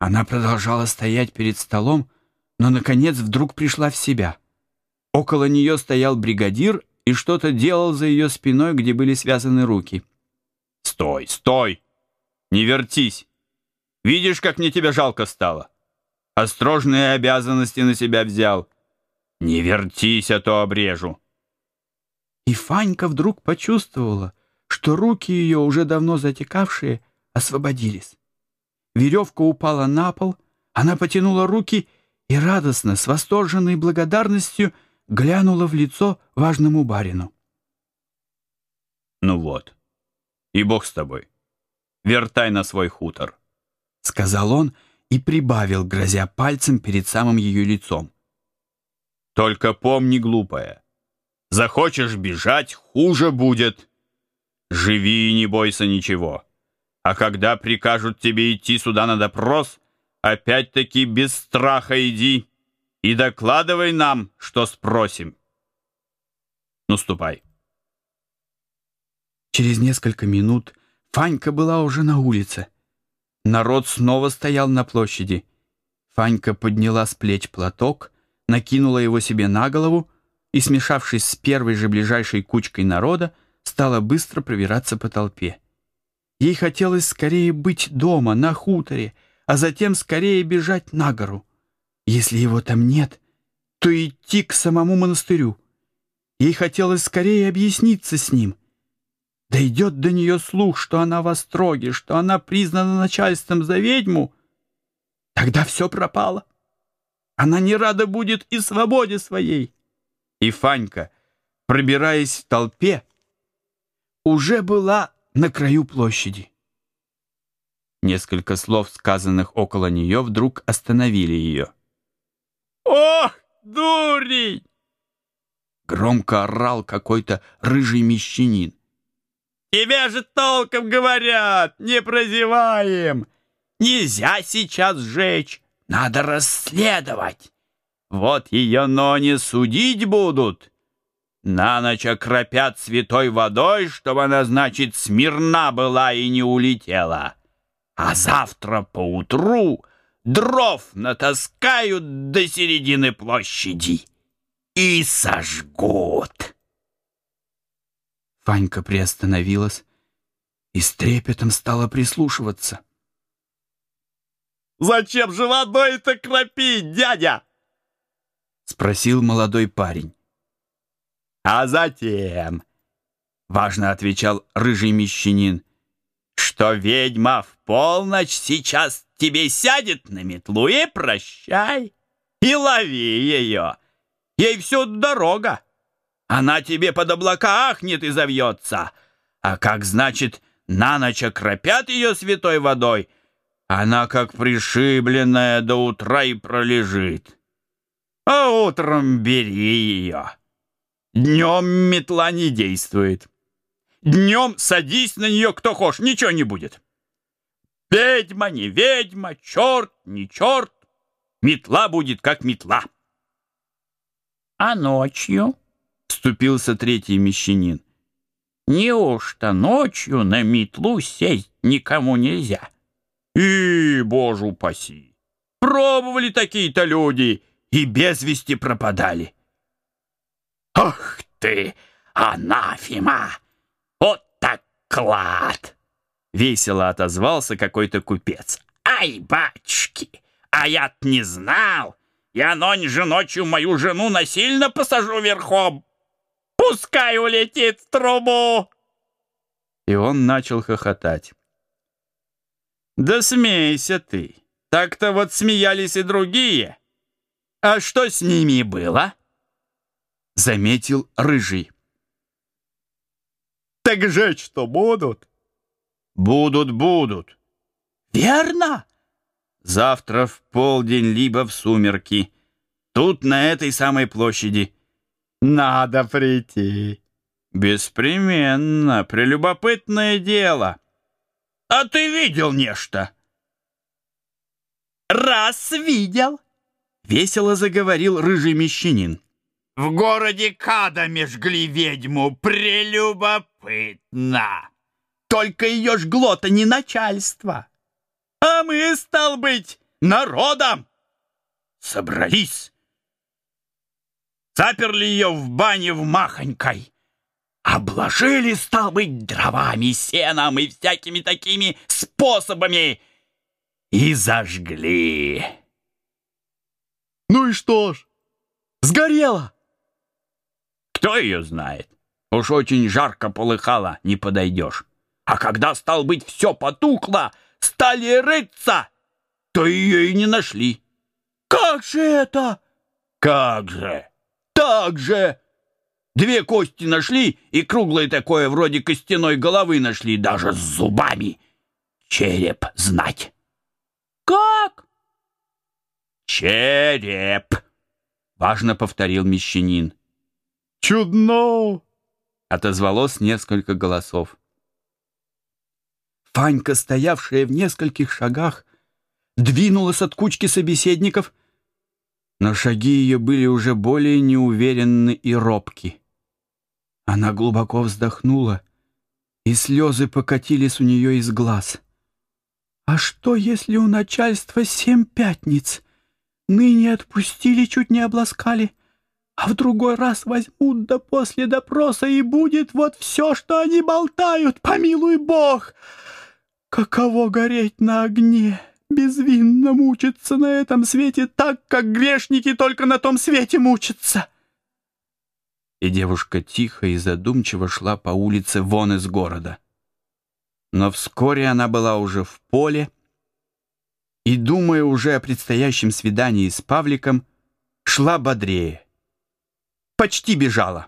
Она продолжала стоять перед столом, но, наконец, вдруг пришла в себя. Около нее стоял бригадир и что-то делал за ее спиной, где были связаны руки. «Стой, стой! Не вертись! Видишь, как мне тебя жалко стало? Острожные обязанности на себя взял. Не вертись, а то обрежу!» И Фанька вдруг почувствовала, что руки ее, уже давно затекавшие, освободились. Веревка упала на пол, она потянула руки и радостно, с восторженной благодарностью, глянула в лицо важному барину. «Ну вот, и бог с тобой. Вертай на свой хутор», — сказал он и прибавил, грозя пальцем перед самым ее лицом. «Только помни, глупая, захочешь бежать, хуже будет. Живи и не бойся ничего». А когда прикажут тебе идти сюда на допрос, опять-таки без страха иди и докладывай нам, что спросим. Ну, ступай. Через несколько минут Фанька была уже на улице. Народ снова стоял на площади. Фанька подняла с плеч платок, накинула его себе на голову и, смешавшись с первой же ближайшей кучкой народа, стала быстро пробираться по толпе. Ей хотелось скорее быть дома, на хуторе, а затем скорее бежать на гору. Если его там нет, то идти к самому монастырю. Ей хотелось скорее объясниться с ним. Дойдет до нее слух, что она в остроге, что она признана начальством за ведьму, тогда все пропало. Она не рада будет и свободе своей. И Фанька, пробираясь в толпе, уже была на краю площади. Несколько слов, сказанных около нее, вдруг остановили ее. «Ох, дурень!» Громко орал какой-то рыжий мещанин. «Тебя же толком говорят, не прозеваем! Нельзя сейчас сжечь, надо расследовать! Вот ее, но не судить будут, на ночь окропят святой водой, чтобы она, значит, смирна была и не улетела. А завтра поутру дров натаскают до середины площади и сожгут. Фанька приостановилась и с трепетом стала прислушиваться. «Зачем же водой-то кропить, дядя?» — спросил молодой парень. А затем, — важно отвечал рыжий мещанин, — что ведьма в полночь сейчас тебе сядет на метлу и прощай, и лови ее. Ей всю дорога. Она тебе под облака ахнет и завьется. А как, значит, на ночь окропят ее святой водой, она, как пришибленная, до утра и пролежит. А утром бери ее. Днем метла не действует. Днем садись на нее кто хочешь, ничего не будет. Ведьма, не ведьма, черт, не черт. Метла будет, как метла. А ночью? Вступился третий мещанин. Неужто ночью на метлу сесть никому нельзя? И, боже упаси! Пробовали такие-то люди и без вести пропадали. «Ох ты, анафима! Вот так клад!» Весело отозвался какой-то купец. «Ай, батюшки, а я не знал! Я нонь же ночью мою жену насильно посажу верхом! Пускай улетит в трубу!» И он начал хохотать. «Да смейся ты! Так-то вот смеялись и другие! А что с ними было?» Заметил рыжий. Так жечь-то будут? Будут, будут. Верно? Завтра в полдень, либо в сумерки. Тут, на этой самой площади. Надо прийти. Беспременно, прелюбопытное дело. А ты видел нечто? Раз видел. Весело заговорил рыжий мещанин. В городе Кадаме жгли ведьму, прелюбопытно. Только ее жгло-то не начальство. А мы, стал быть, народом. Собрались. Заперли ее в бане в Махонькой. Обложили, стал быть, дровами, сеном и всякими такими способами. И зажгли. Ну и что ж? Сгорела. Кто ее знает? Уж очень жарко полыхало, не подойдешь. А когда, стал быть, все потухло, стали рыться, то ее и не нашли. Как же это? Как же? Так же! Две кости нашли и круглое такое, вроде костяной головы нашли, даже с зубами. Череп знать. Как? Череп, важно повторил мещанин. Чудно! Отозвалось несколько голосов. Фанька, стоявшая в нескольких шагах, двинулась от кучки собеседников, но шаги ее были уже более неуверенны и робки. Она глубоко вздохнула, и слезы покатились у нее из глаз. «А что, если у начальства семь пятниц? Ныне отпустили, чуть не обласкали, а в другой раз возьмут да после допроса, и будет вот все, что они болтают, помилуй Бог! Каково гореть на огне!» безвинно мучиться на этом свете так, как грешники только на том свете мучатся. И девушка тихо и задумчиво шла по улице вон из города. Но вскоре она была уже в поле и, думая уже о предстоящем свидании с Павликом, шла бодрее. Почти бежала.